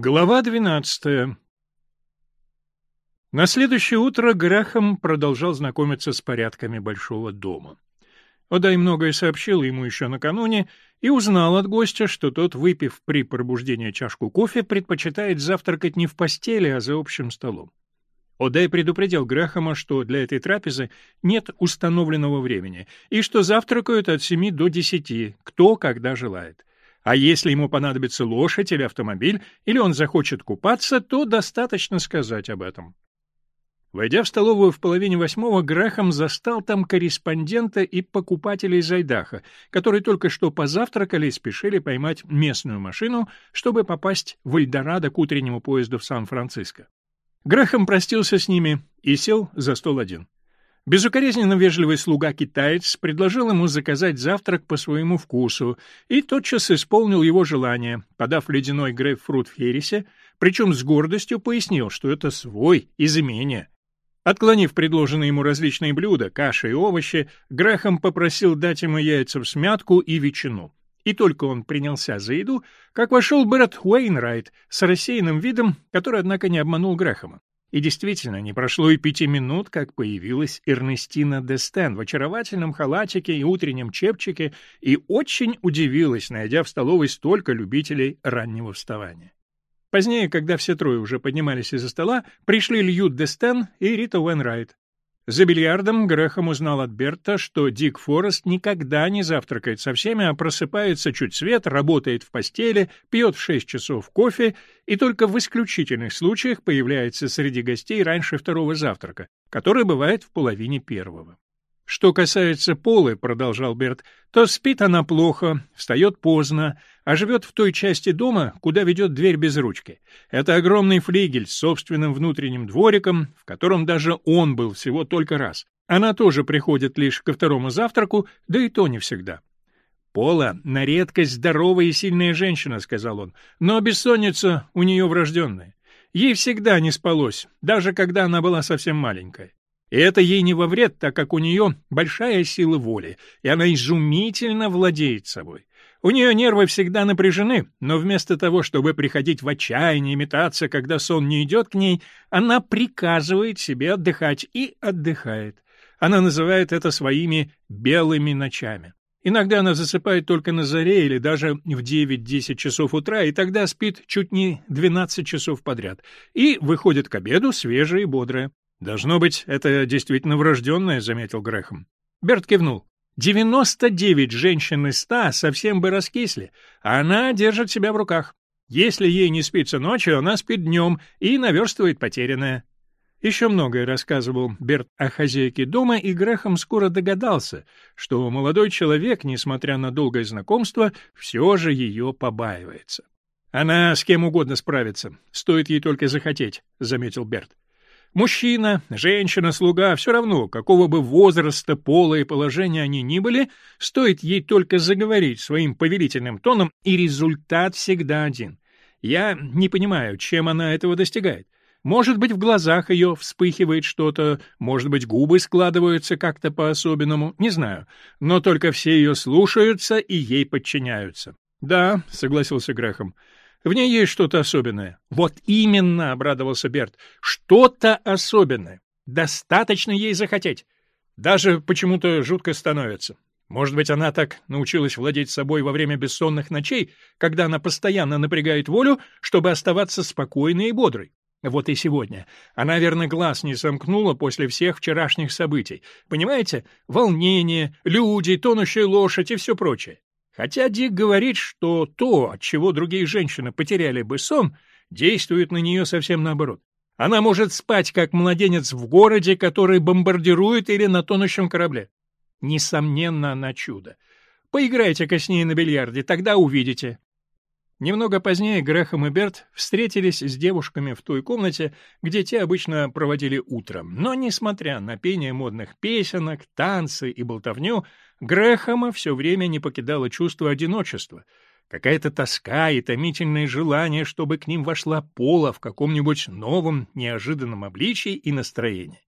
Глава 12. На следующее утро Грахам продолжал знакомиться с порядками большого дома. Одай многое сообщил ему еще накануне и узнал от гостя, что тот, выпив при пробуждении чашку кофе, предпочитает завтракать не в постели, а за общим столом. Одай предупредил Грахама, что для этой трапезы нет установленного времени и что завтракают от 7 до 10, кто когда желает. А если ему понадобится лошадь или автомобиль, или он захочет купаться, то достаточно сказать об этом. Войдя в столовую в половине восьмого, Грахам застал там корреспондента и покупателей Зайдаха, которые только что позавтракали и спешили поймать местную машину, чтобы попасть в Эльдорадо к утреннему поезду в Сан-Франциско. Грахам простился с ними и сел за стол один. Безукоризненно вежливый слуга-китаец предложил ему заказать завтрак по своему вкусу и тотчас исполнил его желание, подав ледяной грейпфрут в хересе, причем с гордостью пояснил, что это свой из. Отклонив предложенные ему различные блюда, каши и овощи, Грахам попросил дать ему яйца в смятку и ветчину. И только он принялся за еду, как вошел Берет Уэйнрайт с рассеянным видом, который, однако, не обманул Грахама. И действительно, не прошло и пяти минут, как появилась Эрнестина де Стен в очаровательном халатике и утреннем чепчике и очень удивилась, найдя в столовой столько любителей раннего вставания. Позднее, когда все трое уже поднимались из-за стола, пришли Льюд де Стен и Рита Уэнрайт. За бильярдом Грехом узнал от Берта, что Дик Форест никогда не завтракает со всеми, а просыпается чуть свет, работает в постели, пьет в 6 часов кофе и только в исключительных случаях появляется среди гостей раньше второго завтрака, который бывает в половине первого. «Что касается Полы», — продолжал Берт, — «то спит она плохо, встает поздно, а живет в той части дома, куда ведет дверь без ручки. Это огромный флигель с собственным внутренним двориком, в котором даже он был всего только раз. Она тоже приходит лишь ко второму завтраку, да и то не всегда. «Пола — на редкость здоровая и сильная женщина», — сказал он, — «но бессонница у нее врожденная. Ей всегда не спалось, даже когда она была совсем маленькая. И это ей не во вред, так как у нее большая сила воли, и она изумительно владеет собой. У нее нервы всегда напряжены, но вместо того, чтобы приходить в отчаяние и метаться, когда сон не идет к ней, она приказывает себе отдыхать и отдыхает. Она называет это своими «белыми ночами». Иногда она засыпает только на заре или даже в 9-10 часов утра, и тогда спит чуть не 12 часов подряд, и выходит к обеду свежая и бодрая. «Должно быть, это действительно врожденное», — заметил Грехом. Берт кивнул. 99 женщин из 100 совсем бы раскисли, а она держит себя в руках. Если ей не спится ночью, она спит днем и наверстывает потерянное. Еще многое рассказывал Берт о хозяйке дома, и Грехом скоро догадался, что молодой человек, несмотря на долгое знакомство, все же ее побаивается. «Она с кем угодно справится, стоит ей только захотеть», — заметил Берт. Мужчина, женщина, слуга, все равно, какого бы возраста, пола и положения они ни были, стоит ей только заговорить своим повелительным тоном, и результат всегда один. Я не понимаю, чем она этого достигает. Может быть, в глазах ее вспыхивает что-то, может быть, губы складываются как-то по-особенному, не знаю. Но только все ее слушаются и ей подчиняются. «Да», — согласился Грехом, — в ней есть что-то особенное. Вот именно, обрадовался Берт. Что-то особенное. Достаточно ей захотеть. Даже почему-то жутко становится. Может быть, она так научилась владеть собой во время бессонных ночей, когда она постоянно напрягает волю, чтобы оставаться спокойной и бодрой. Вот и сегодня. Она, верно, глаз не сомкнула после всех вчерашних событий. Понимаете? Волнение, люди, тонущая лошадь и все прочее. Хотя Дик говорит, что то, от чего другие женщины потеряли бы сон, действует на нее совсем наоборот. Она может спать, как младенец в городе, который бомбардирует или на тонущем корабле. Несомненно, она чудо. Поиграйте-ка с ней на бильярде, тогда увидите. Немного позднее Грэхэм и Берт встретились с девушками в той комнате, где те обычно проводили утро. Но, несмотря на пение модных песенок, танцы и болтовню, Грэхэма все время не покидало чувство одиночества. Какая-то тоска и томительное желание, чтобы к ним вошла Пола в каком-нибудь новом, неожиданном обличии и настроении.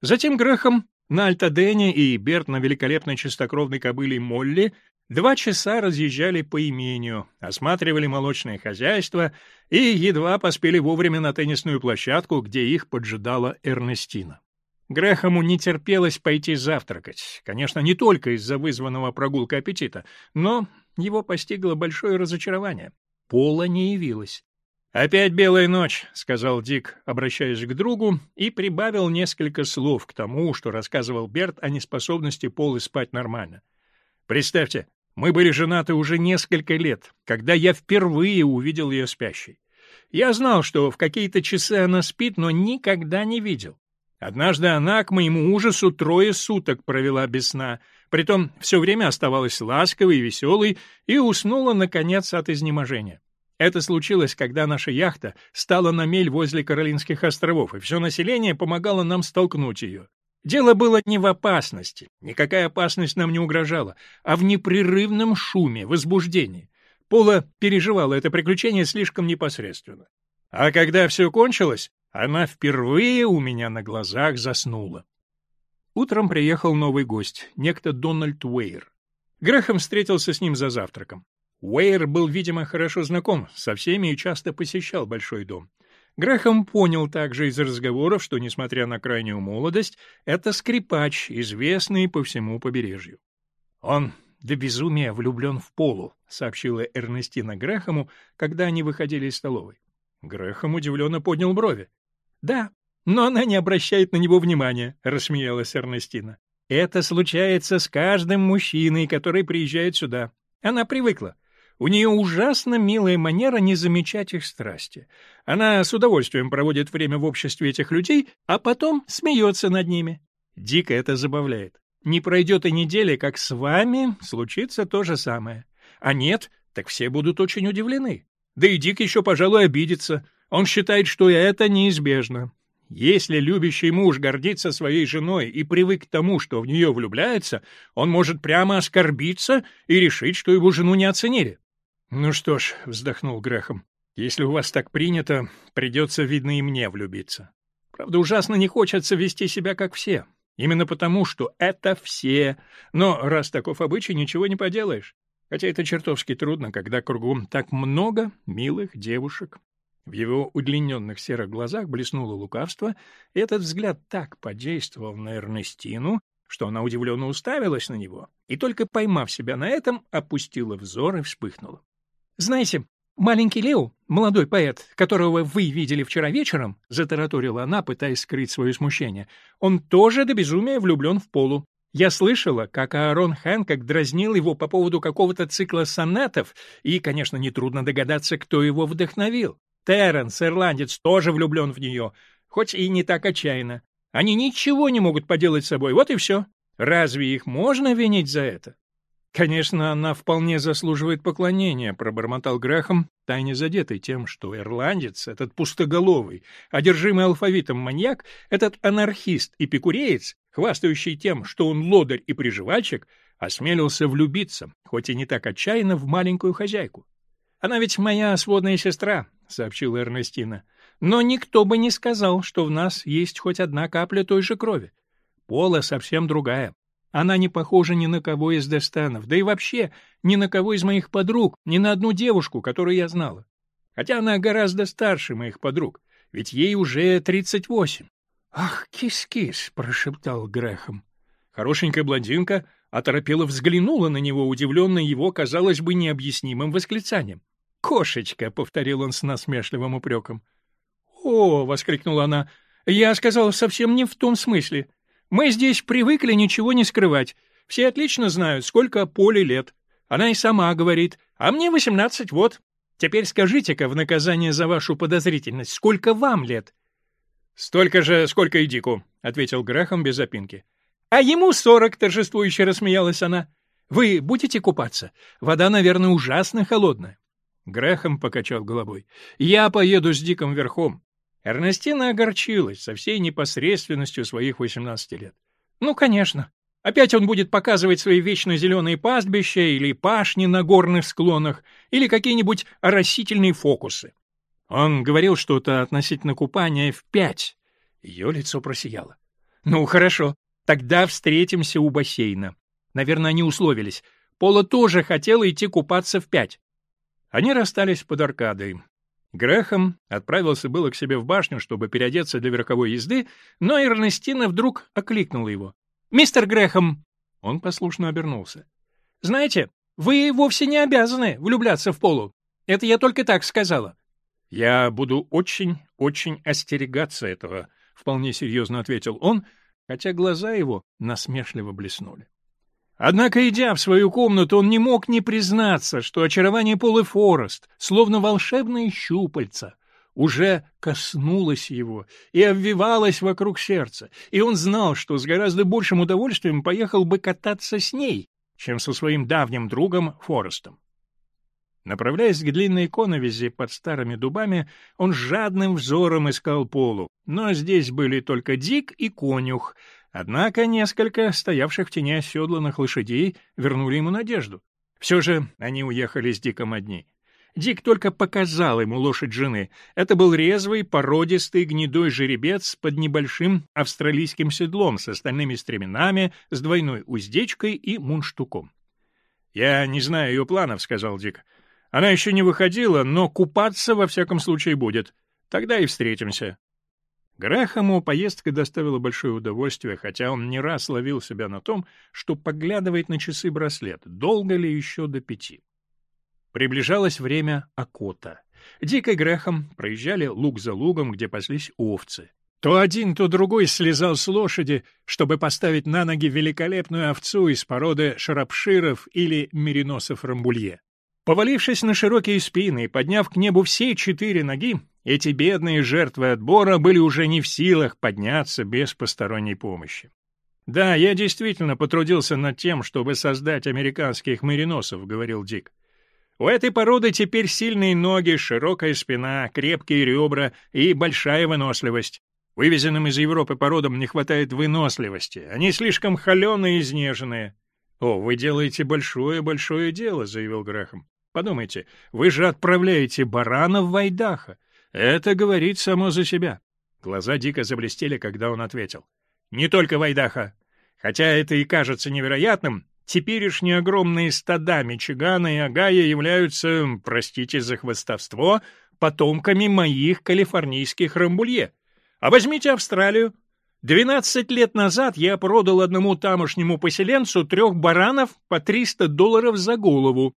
Затем Грэхэм на Альтадене и Берт на великолепной чистокровной кобыле Молли Два часа разъезжали по имению, осматривали молочное хозяйство и едва поспели вовремя на теннисную площадку, где их поджидала Эрнестина. Грэхому не терпелось пойти завтракать, конечно, не только из-за вызванного прогулка аппетита, но его постигло большое разочарование. Пола не явилась. «Опять белая ночь», — сказал Дик, обращаясь к другу, и прибавил несколько слов к тому, что рассказывал Берт о неспособности Полы спать нормально. «Представьте, мы были женаты уже несколько лет, когда я впервые увидел ее спящей. Я знал, что в какие-то часы она спит, но никогда не видел. Однажды она, к моему ужасу, трое суток провела без сна, притом все время оставалась ласковой и веселой и уснула, наконец, от изнеможения. Это случилось, когда наша яхта стала на мель возле Каролинских островов, и все население помогало нам столкнуть ее. Дело было не в опасности, никакая опасность нам не угрожала, а в непрерывном шуме, возбуждении. Пола переживала это приключение слишком непосредственно. А когда все кончилось, она впервые у меня на глазах заснула. Утром приехал новый гость, некто Дональд Уэйр. Грехом встретился с ним за завтраком. Уэйр был, видимо, хорошо знаком со всеми и часто посещал большой дом. Грехом понял также из разговоров, что, несмотря на крайнюю молодость, это скрипач, известный по всему побережью. «Он до безумия влюблен в Полу», — сообщила Эрнестина Грехому, когда они выходили из столовой. Грехом удивленно поднял брови. «Да, но она не обращает на него внимания», — рассмеялась Эрнестина. «Это случается с каждым мужчиной, который приезжает сюда. Она привыкла. У нее ужасно милая манера не замечать их страсти. Она с удовольствием проводит время в обществе этих людей, а потом смеется над ними. Дико это забавляет. Не пройдет и недели, как с вами случится то же самое. А нет, так все будут очень удивлены. Да и Дик еще, пожалуй, обидится. Он считает, что это неизбежно. Если любящий муж гордится своей женой и привык к тому, что в нее влюбляется, он может прямо оскорбиться и решить, что его жену не оценили. Ну что ж, вздохнул Грехом, если у вас так принято, придется, видно, и мне влюбиться. Правда, ужасно не хочется вести себя как все. Именно потому, что это все. Но раз таков обычай, ничего не поделаешь. Хотя это чертовски трудно, когда кругом так много милых девушек. В его удлиненных серых глазах блеснуло лукавство, и этот взгляд так подействовал на Эрнестину, что она удивленно уставилась на него, и только поймав себя на этом, опустила взор и вспыхнула. «Знаете, маленький Лео, молодой поэт, которого вы видели вчера вечером», — затараторила она, пытаясь скрыть свое смущение, — «он тоже до безумия влюблен в Полу. Я слышала, как Аарон Хэнкок дразнил его по поводу какого-то цикла сонатов, и, конечно, нетрудно догадаться, кто его вдохновил. Терренс, ирландец, тоже влюблен в нее, хоть и не так отчаянно. Они ничего не могут поделать с собой, вот и все. Разве их можно винить за это? «Конечно, она вполне заслуживает поклонения», — пробормотал Грахам, тайне задетый тем, что ирландец, этот пустоголовый, одержимый алфавитом маньяк, этот анархист и пикуреец, хвастающий тем, что он лодырь и приживальщик, осмелился влюбиться, хоть и не так отчаянно, в маленькую хозяйку. «Она ведь моя сводная сестра», — сообщила Эрнестина. «Но никто бы не сказал, что в нас есть хоть одна капля той же крови. Пола совсем другая. Она не похожа ни на кого из Дестанов, да и вообще ни на кого из моих подруг, ни на одну девушку, которую я знала. Хотя она гораздо старше моих подруг, ведь ей уже тридцать восемь. «Ах, кис-кис!» — прошептал Грехом. Хорошенькая блондинка оторопела взглянула на него, удивленная его, казалось бы, необъяснимым восклицанием. «Кошечка!» — повторил он с насмешливым упреком. «О!» — воскликнула она. «Я сказала совсем не в том смысле. Мы здесь привыкли ничего не скрывать. Все отлично знают, сколько Поле лет. Она и сама говорит. А мне 18 вот. Теперь скажите-ка в наказание за вашу подозрительность, сколько вам лет? Столько же, сколько и Дику, ответил Грахам без опинки. А ему сорок, торжествующе рассмеялась она. Вы будете купаться? Вода, наверное, ужасно холодная. Грахам покачал головой. Я поеду с Диком верхом. Эрнестина огорчилась со всей непосредственностью своих 18 лет. «Ну, конечно. Опять он будет показывать свои вечно зеленые пастбища или пашни на горных склонах, или какие-нибудь оросительные фокусы». Он говорил что-то относительно купания в пять. Ее лицо просияло. «Ну, хорошо. Тогда встретимся у бассейна». Наверное, они условились. Пола тоже хотела идти купаться в пять. Они расстались под аркадой. Грехом отправился было к себе в башню, чтобы переодеться для верховой езды, но Эрнестина вдруг окликнула его. «Мистер Грехом!» Он послушно обернулся. «Знаете, вы вовсе не обязаны влюбляться в Полу. Это я только так сказала». «Я буду очень, очень остерегаться этого», — вполне серьезно ответил он, хотя глаза его насмешливо блеснули. Однако, идя в свою комнату, он не мог не признаться, что очарование Полы Форест, словно волшебные щупальца, уже коснулось его и обвивалось вокруг сердца, и он знал, что с гораздо большим удовольствием поехал бы кататься с ней, чем со своим давним другом Форестом. Направляясь к длинной коновизе под старыми дубами, он жадным взором искал полу, но здесь были только Дик и Конюх — Однако несколько стоявших в тени оседланных лошадей вернули ему надежду. Все же они уехали с Диком одни. Дик только показал ему лошадь жены. Это был резвый, породистый, гнедой жеребец под небольшим австралийским седлом с остальными стременами, с двойной уздечкой и мунштуком. «Я не знаю ее планов», — сказал Дик. «Она еще не выходила, но купаться во всяком случае будет. Тогда и встретимся». Грэхэму поездка доставила большое удовольствие, хотя он не раз ловил себя на том, что поглядывает на часы браслет, долго ли еще до пяти. Приближалось время окота. Дик и Грэхэм проезжали луг за лугом, где паслись овцы. То один, то другой слезал с лошади, чтобы поставить на ноги великолепную овцу из породы шарапширов или мериносов-рамбулье. Повалившись на широкие спины и подняв к небу все четыре ноги, эти бедные жертвы отбора были уже не в силах подняться без посторонней помощи. «Да, я действительно потрудился над тем, чтобы создать американских мериносов», — говорил Дик. «У этой породы теперь сильные ноги, широкая спина, крепкие ребра и большая выносливость. Вывезенным из Европы породам не хватает выносливости, они слишком холеные и изнеженные». «О, вы делаете большое-большое дело», — заявил Грахам. Подумайте, вы же отправляете барана в Вайдаха. Это говорит само за себя. Глаза дико заблестели, когда он ответил. Не только Вайдаха. Хотя это и кажется невероятным, теперешние огромные стада Мичигана и Агая являются, простите за хвостовство, потомками моих калифорнийских рамбулье. А возьмите Австралию. Двенадцать лет назад я продал одному тамошнему поселенцу трех баранов по 300 долларов за голову.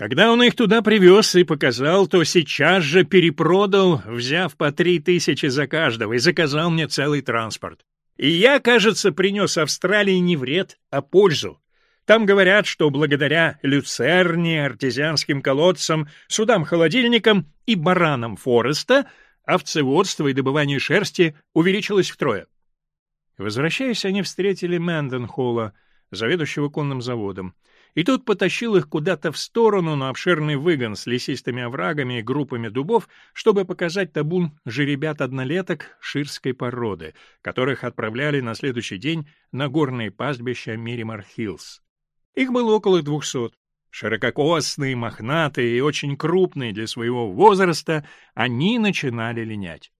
Когда он их туда привез и показал, то сейчас же перепродал, взяв по три тысячи за каждого, и заказал мне целый транспорт. И я, кажется, принес Австралии не вред, а пользу. Там говорят, что благодаря люцерне, артезианским колодцам, судам-холодильникам и баранам Фореста овцеводство и добывание шерсти увеличилось втрое. Возвращаясь, они встретили Мэнденхола, заведующего конным заводом и тот потащил их куда-то в сторону на обширный выгон с лесистыми оврагами и группами дубов, чтобы показать табун жеребят-однолеток ширской породы, которых отправляли на следующий день на горные пастбища Миримар-Хиллз. Их было около двухсот. Ширококосные, мохнатые и очень крупные для своего возраста, они начинали линять.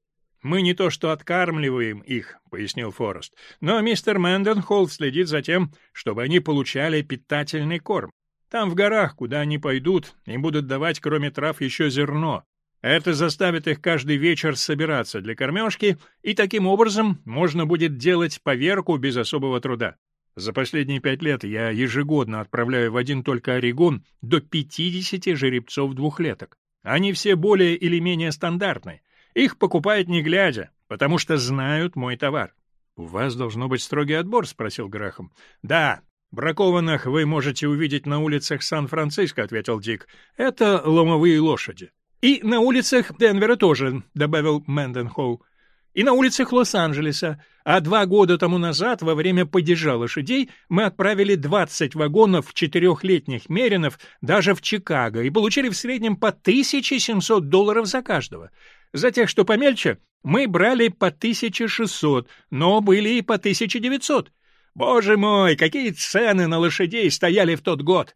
«Мы не то что откармливаем их», — пояснил Форест, «но мистер Мэнденхолл следит за тем, чтобы они получали питательный корм. Там в горах, куда они пойдут, им будут давать кроме трав еще зерно. Это заставит их каждый вечер собираться для кормежки, и таким образом можно будет делать поверку без особого труда. За последние пять лет я ежегодно отправляю в один только Орегон до 50 жеребцов двухлеток. Они все более или менее стандартные. Их покупают не глядя, потому что знают мой товар. — У вас должно быть строгий отбор, — спросил Грахам. — Да, бракованных вы можете увидеть на улицах Сан-Франциско, — ответил Дик. — Это ломовые лошади. — И на улицах Денвера тоже, — добавил Мэнденхоу. — И на улицах Лос-Анджелеса. А два года тому назад, во время падежа лошадей, мы отправили 20 вагонов четырехлетних меринов даже в Чикаго и получили в среднем по 1700 долларов за каждого. За тех, что помельче, мы брали по 1600, но были и по 1900. Боже мой, какие цены на лошадей стояли в тот год!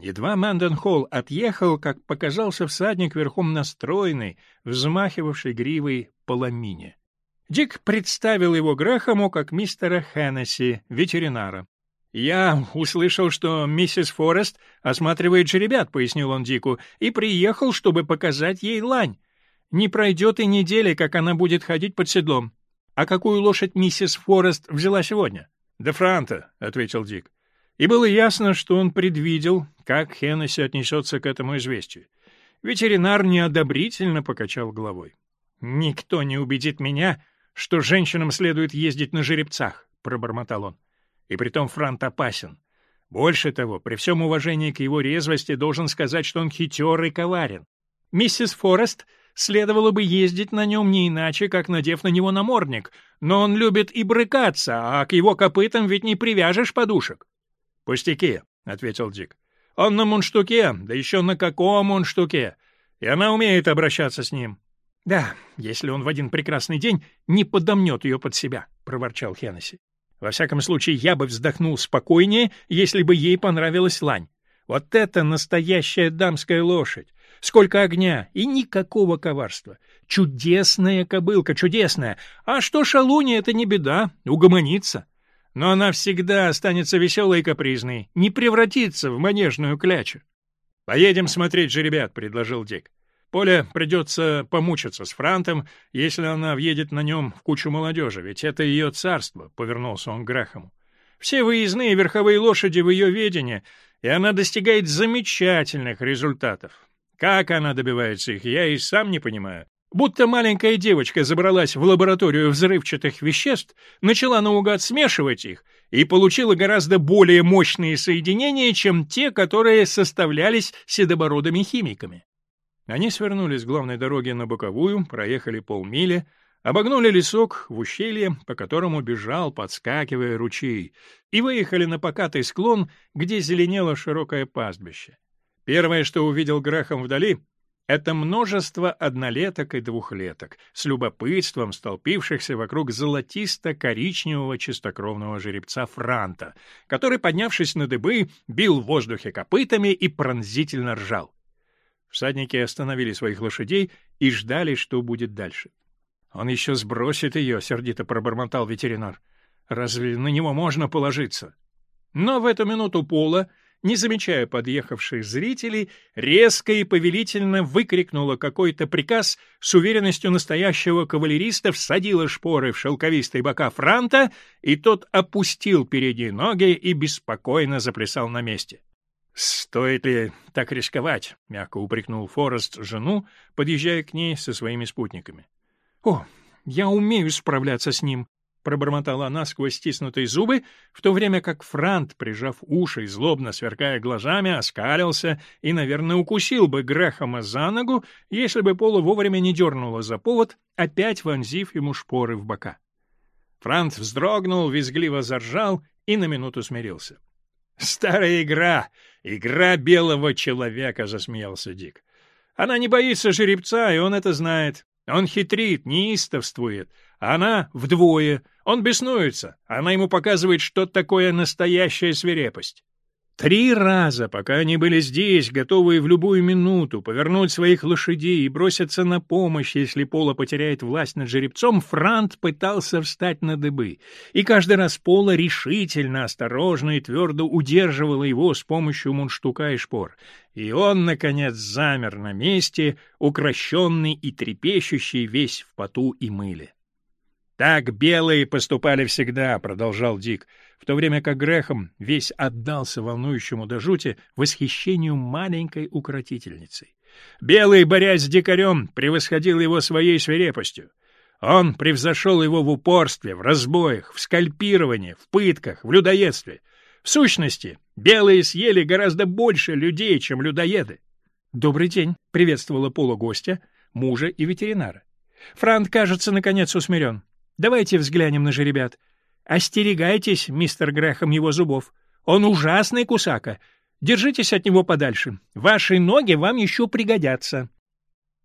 Едва Манденхолл отъехал, как показался всадник верхом настроенный, взмахивавший гривой поламине. Дик представил его Грэхэму как мистера Хеннесси, ветеринара. «Я услышал, что миссис Форест осматривает жеребят», — пояснил он Дику, — «и приехал, чтобы показать ей лань. Не пройдет и недели, как она будет ходить под седлом. А какую лошадь миссис Форест взяла сегодня? «Де Франта», — ответил Дик. И было ясно, что он предвидел, как Хеннесси отнесется к этому известию. Ветеринар неодобрительно покачал головой. «Никто не убедит меня, что женщинам следует ездить на жеребцах», — пробормотал он. «И притом Франт опасен. Больше того, при всем уважении к его резвости должен сказать, что он хитер и коварен. Миссис Форест Следовало бы ездить на нем не иначе, как надев на него намордник, но он любит и брыкаться, а к его копытам ведь не привяжешь подушек. — Пустяки, — ответил Дик. — Он на мунштуке, да еще на каком мунштуке. И она умеет обращаться с ним. — Да, если он в один прекрасный день не подомнет ее под себя, — проворчал Хеннесси. — Во всяком случае, я бы вздохнул спокойнее, если бы ей понравилась лань. Вот это настоящая дамская лошадь! сколько огня и никакого коварства. Чудесная кобылка, чудесная. А что шалуни, это не беда, угомонится. Но она всегда останется веселой и капризной, не превратится в манежную клячу. «Поедем смотреть же ребят, — предложил Дик. Поле придется помучиться с Франтом, если она въедет на нем в кучу молодежи, ведь это ее царство», — повернулся он к Грахаму. «Все выездные верховые лошади в ее ведении, и она достигает замечательных результатов. Как она добивается их, я и сам не понимаю. Будто маленькая девочка забралась в лабораторию взрывчатых веществ, начала наугад смешивать их и получила гораздо более мощные соединения, чем те, которые составлялись седобородыми химиками. Они свернули с главной дороги на боковую, проехали полмили, обогнули лесок в ущелье, по которому бежал, подскакивая ручей, и выехали на покатый склон, где зеленело широкое пастбище. Первое, что увидел Грахом вдали, это множество однолеток и двухлеток, с любопытством столпившихся вокруг золотисто-коричневого чистокровного жеребца Франта, который, поднявшись на дыбы, бил в воздухе копытами и пронзительно ржал. Всадники остановили своих лошадей и ждали, что будет дальше. «Он еще сбросит ее», — сердито пробормотал ветеринар. «Разве на него можно положиться?» Но в эту минуту Пола не замечая подъехавших зрителей, резко и повелительно выкрикнула какой-то приказ с уверенностью настоящего кавалериста, всадила шпоры в шелковистые бока франта, и тот опустил передние ноги и беспокойно заплясал на месте. «Стоит ли так рисковать?» — мягко упрекнул Форест жену, подъезжая к ней со своими спутниками. «О, я умею справляться с ним», пробормотала она сквозь стиснутые зубы, в то время как Франт, прижав уши и злобно сверкая глазами, оскалился и, наверное, укусил бы Грэхэма за ногу, если бы Пола вовремя не дернула за повод, опять вонзив ему шпоры в бока. Франт вздрогнул, визгливо заржал и на минуту смирился. «Старая игра! Игра белого человека!» — засмеялся Дик. «Она не боится жеребца, и он это знает. Он хитрит, неистовствует, она вдвое. Он беснуется. Она ему показывает, что такое настоящая свирепость. Три раза, пока они были здесь, готовые в любую минуту повернуть своих лошадей и броситься на помощь, если Пола потеряет власть над жеребцом, Франт пытался встать на дыбы. И каждый раз Пола решительно, осторожно и твердо удерживала его с помощью мундштука и шпор. И он, наконец, замер на месте, укращенный и трепещущий весь в поту и мыле. «Так белые поступали всегда», — продолжал Дик, в то время как Грехом весь отдался волнующему до жути восхищению маленькой укротительницей. Белый, борясь с дикарем, превосходил его своей свирепостью. Он превзошел его в упорстве, в разбоях, в скальпировании, в пытках, в людоедстве. В сущности, белые съели гораздо больше людей, чем людоеды. «Добрый день», — приветствовала полугостя мужа и ветеринара. «Франт, кажется, наконец усмирен». Давайте взглянем на жеребят. Остерегайтесь, мистер Грэхэм, его зубов. Он ужасный кусака. Держитесь от него подальше. Ваши ноги вам еще пригодятся.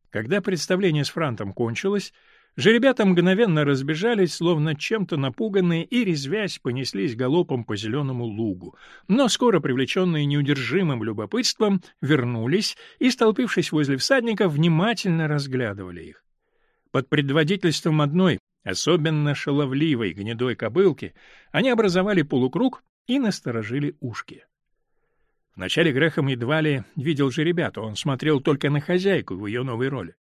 Когда представление с Франтом кончилось, жеребята мгновенно разбежались, словно чем-то напуганные, и, резвясь, понеслись галопом по зеленому лугу. Но скоро привлеченные неудержимым любопытством вернулись и, столпившись возле всадника, внимательно разглядывали их. Под предводительством одной, особенно шаловливой гнедой кобылки, они образовали полукруг и насторожили ушки. Вначале Грехом едва ли видел же ребята, он смотрел только на хозяйку в ее новой роли.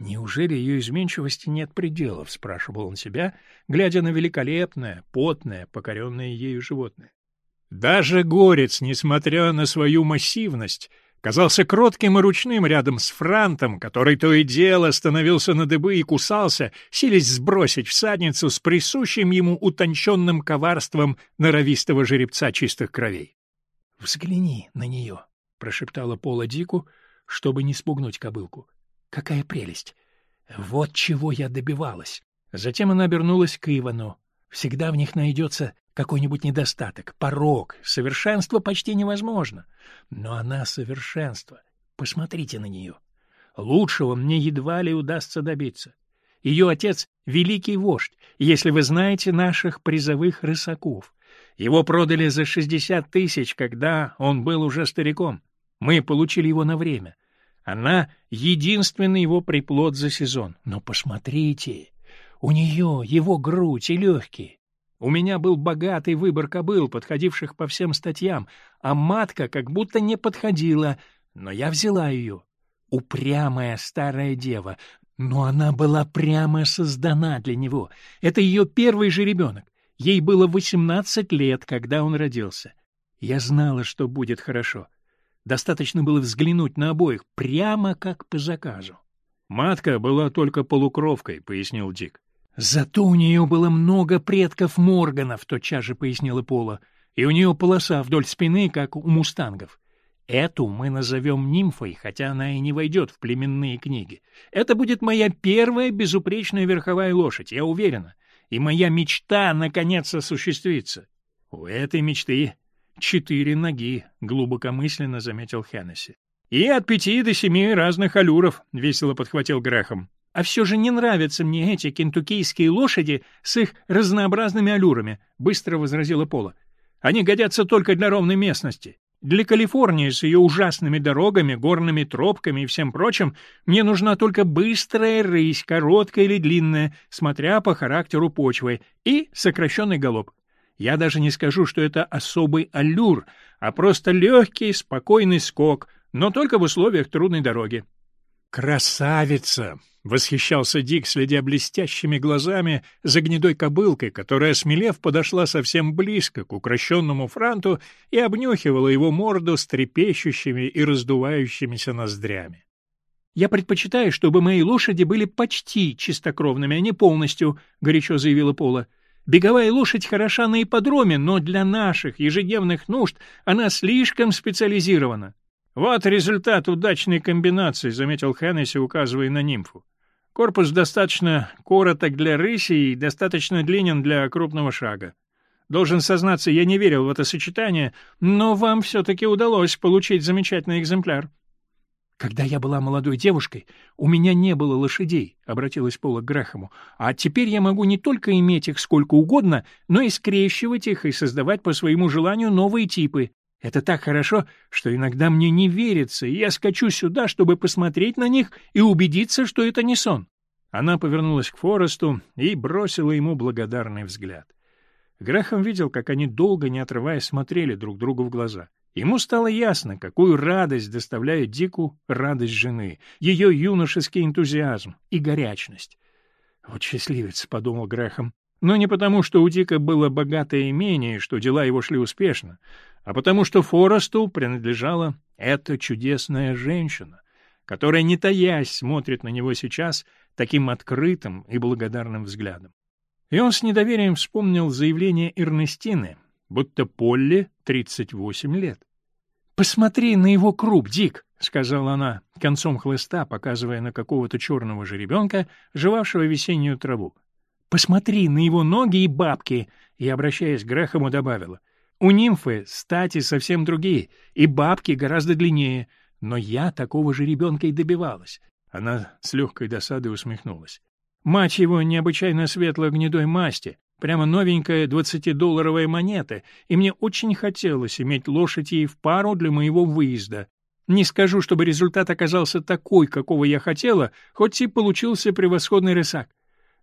«Неужели ее изменчивости нет пределов?» — спрашивал он себя, глядя на великолепное, потное, покоренное ею животное. Даже горец, несмотря на свою массивность, казался кротким и ручным рядом с франтом, который то и дело становился на дыбы и кусался, сились сбросить всадницу с присущим ему утонченным коварством норовистого жеребца чистых кровей. — Взгляни на нее, — прошептала Пола Дику, чтобы не спугнуть кобылку. — Какая прелесть! Вот чего я добивалась! Затем она обернулась к Ивану. Всегда в них найдется какой-нибудь недостаток, порог, совершенство почти невозможно. Но она совершенство. Посмотрите на нее. Лучшего мне едва ли удастся добиться. Ее отец — великий вождь, если вы знаете наших призовых рысаков. Его продали за 60 тысяч, когда он был уже стариком. Мы получили его на время. Она — единственный его приплод за сезон. Но посмотрите, у нее его грудь и легкие. У меня был богатый выбор кобыл, подходивших по всем статьям, а матка как будто не подходила, но я взяла ее. Упрямая старая дева, но она была прямо создана для него. Это ее первый же ребенок. Ей было восемнадцать лет, когда он родился. Я знала, что будет хорошо. Достаточно было взглянуть на обоих, прямо как по заказу. «Матка была только полукровкой», — пояснил Дик. «Зато у нее было много предков Морганов», — тотчас же пояснила Пола, «и у нее полоса вдоль спины, как у мустангов. Эту мы назовем нимфой, хотя она и не войдет в племенные книги. Это будет моя первая безупречная верховая лошадь, я уверена, и моя мечта наконец осуществится». «У этой мечты четыре ноги», — глубокомысленно заметил Хеннесси. «И от пяти до семи разных алюров», — весело подхватил Грехом. А все же не нравятся мне эти кентуккийские лошади с их разнообразными аллюрами, — быстро возразила Пола. Они годятся только для ровной местности. Для Калифорнии с ее ужасными дорогами, горными тропками и всем прочим мне нужна только быстрая рысь, короткая или длинная, смотря по характеру почвы, и сокращенный галоп. Я даже не скажу, что это особый аллюр, а просто легкий, спокойный скок, но только в условиях трудной дороги красавица!» — восхищался Дик, следя блестящими глазами за гнедой кобылкой, которая, смелев, подошла совсем близко к укращенному франту и обнюхивала его морду с трепещущими и раздувающимися ноздрями. «Я предпочитаю, чтобы мои лошади были почти чистокровными, а не полностью», — горячо заявила Пола. «Беговая лошадь хороша на ипподроме, но для наших ежедневных нужд она слишком специализирована». «Вот результат удачной комбинации», — заметил Хеннесси, указывая на нимфу. «Корпус достаточно короток для рыси и достаточно длинен для крупного шага. Должен сознаться, я не верил в это сочетание, но вам все-таки удалось получить замечательный экземпляр». «Когда я была молодой девушкой, у меня не было лошадей», — обратилась Пола к Грэхэму. «А теперь я могу не только иметь их сколько угодно, но и скрещивать их и создавать по своему желанию новые типы. Это так хорошо, что иногда мне не верится, и я скачу сюда, чтобы посмотреть на них и убедиться, что это не сон. Она повернулась к Форесту и бросила ему благодарный взгляд. Грахам видел, как они долго, не отрываясь, смотрели друг другу в глаза. Ему стало ясно, какую радость доставляет Дику радость жены, ее юношеский энтузиазм и горячность. «Вот счастливец», — подумал Грахам, но не потому, что у Дика было богатое имение, что дела его шли успешно, а потому, что Форесту принадлежала эта чудесная женщина, которая, не таясь, смотрит на него сейчас таким открытым и благодарным взглядом. И он с недоверием вспомнил заявление Эрнестины, будто Полли 38 лет. «Посмотри на его круп, Дик!» — сказала она, концом хлыста, показывая на какого-то черного жеребенка, жевавшего весеннюю траву. Посмотри на его ноги и бабки!» И, обращаясь к Грэхэму, добавила. «У нимфы стати совсем другие, и бабки гораздо длиннее, но я такого же ребенка и добивалась». Она с легкой досадой усмехнулась. «Мать его необычайно светло-гнедой масти, прямо новенькая двадцатидолларовая монета, и мне очень хотелось иметь лошадь ей в пару для моего выезда. Не скажу, чтобы результат оказался такой, какого я хотела, хоть и получился превосходный рысак.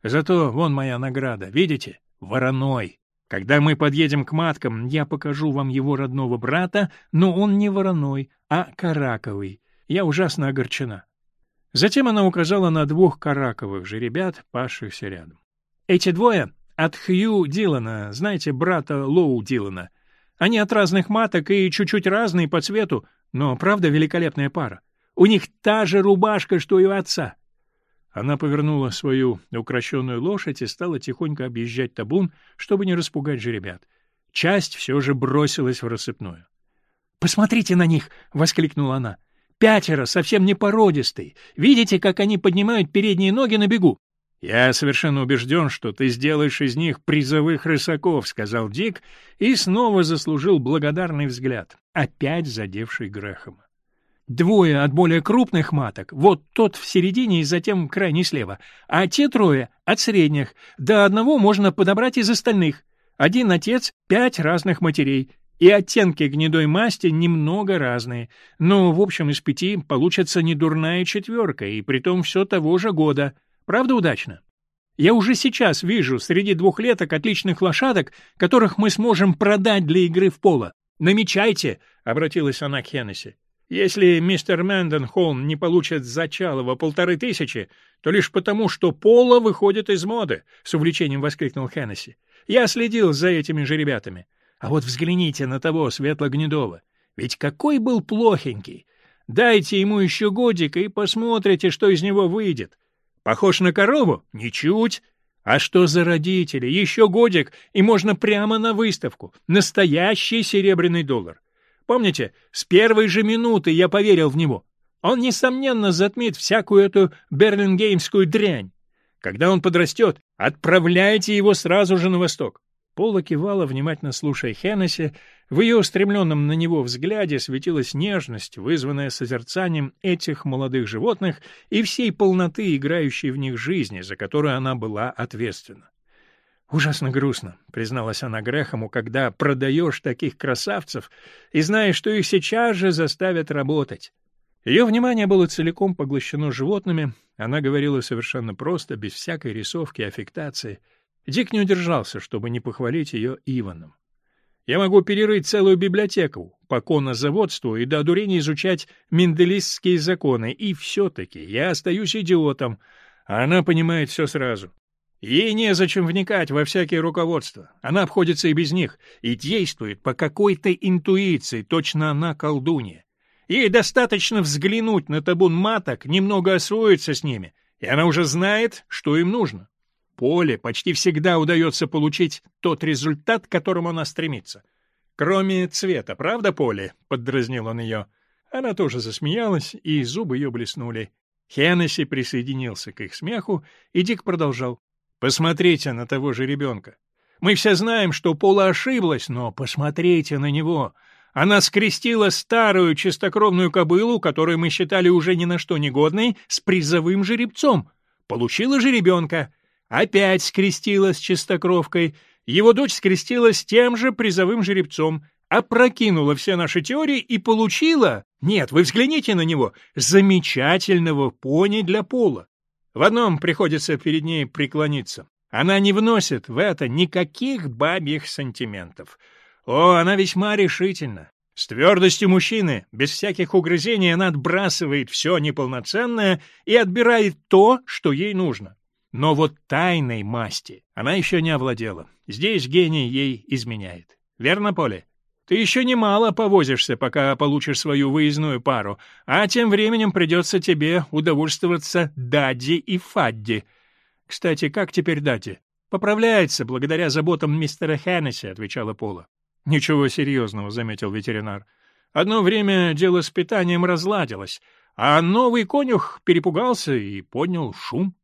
Зато вон моя награда, видите? Вороной. Когда мы подъедем к маткам, я покажу вам его родного брата, но он не вороной, а караковый. Я ужасно огорчена. Затем она указала на двух караковых же ребят, пасшихся рядом. Эти двое от Хью Дилана, знаете, брата Лоу Дилана. Они от разных маток и чуть-чуть разные по цвету, но правда великолепная пара. У них та же рубашка, что и у отца. Она повернула свою укращенную лошадь и стала тихонько объезжать табун, чтобы не распугать жеребят. Часть все же бросилась в рассыпную. «Посмотрите на них!» — воскликнула она. «Пятеро, совсем не породистые. Видите, как они поднимают передние ноги на бегу?» «Я совершенно убежден, что ты сделаешь из них призовых рысаков», — сказал Дик и снова заслужил благодарный взгляд, опять задевший Грэхэма. Двое от более крупных маток, вот тот в середине и затем крайне слева, а те трое от средних, до одного можно подобрать из остальных. Один отец, пять разных матерей, и оттенки гнедой масти немного разные, но в общем из пяти получится недурная четверка, и притом все того же года. Правда удачно? Я уже сейчас вижу среди двухлеток отличных лошадок, которых мы сможем продать для игры в поло. «Намечайте!» — обратилась она к Хеннесси. Если мистер Мэнденхолм не получит за Чалова полторы тысячи, то лишь потому, что Пола выходит из моды, — с увлечением воскликнул Хеннесси. Я следил за этими же ребятами. А вот взгляните на того светло-гнедого. Ведь какой был плохенький! Дайте ему еще годик и посмотрите, что из него выйдет. Похож на корову? Ничуть. А что за родители? Еще годик, и можно прямо на выставку. Настоящий серебряный доллар. Помните, с первой же минуты я поверил в него. Он, несомненно, затмит всякую эту берлингеймскую дрянь. Когда он подрастет, отправляйте его сразу же на восток. Пола кивала, внимательно слушая Хеннесси. В ее устремленном на него взгляде светилась нежность, вызванная созерцанием этих молодых животных и всей полноты играющей в них жизни, за которую она была ответственна. «Ужасно грустно», — призналась она Грехому, «когда продаешь таких красавцев и знаешь, что их сейчас же заставят работать». Ее внимание было целиком поглощено животными, она говорила совершенно просто, без всякой рисовки а и аффектации. Дик не удержался, чтобы не похвалить ее Иваном. «Я могу перерыть целую библиотеку по конозаводству и до одурения изучать менделистские законы, и все-таки я остаюсь идиотом, а она понимает все сразу». Ей незачем вникать во всякие руководства. Она обходится и без них, и действует по какой-то интуиции, точно она колдунья. Ей достаточно взглянуть на табун маток, немного освоиться с ними, и она уже знает, что им нужно. Поле почти всегда удается получить тот результат, к которому она стремится. «Кроме цвета, правда, Поле?» — поддразнил он ее. Она тоже засмеялась, и зубы ее блеснули. Хеннесси присоединился к их смеху, и Дик продолжал. Посмотрите на того же ребенка. Мы все знаем, что Пола ошиблась, но посмотрите на него. Она скрестила старую чистокровную кобылу, которую мы считали уже ни на что негодной, с призовым жеребцом. Получила же ребенка. Опять скрестила с чистокровкой. Его дочь скрестила с тем же призовым жеребцом. Опрокинула все наши теории и получила... Нет, вы взгляните на него. Замечательного пони для Пола. В одном приходится перед ней преклониться. Она не вносит в это никаких бабьих сантиментов. О, она весьма решительна. С твердостью мужчины, без всяких угрызений, она отбрасывает все неполноценное и отбирает то, что ей нужно. Но вот тайной масти она еще не овладела. Здесь гений ей изменяет. Верно, Поле? Ты еще немало повозишься, пока получишь свою выездную пару, а тем временем придется тебе удовольствоваться Дадди и Фадди. Кстати, как теперь Дади? Поправляется благодаря заботам мистера Хеннесси, отвечала Пола. Ничего серьезного, заметил ветеринар. Одно время дело с питанием разладилось, а новый конюх перепугался и поднял шум.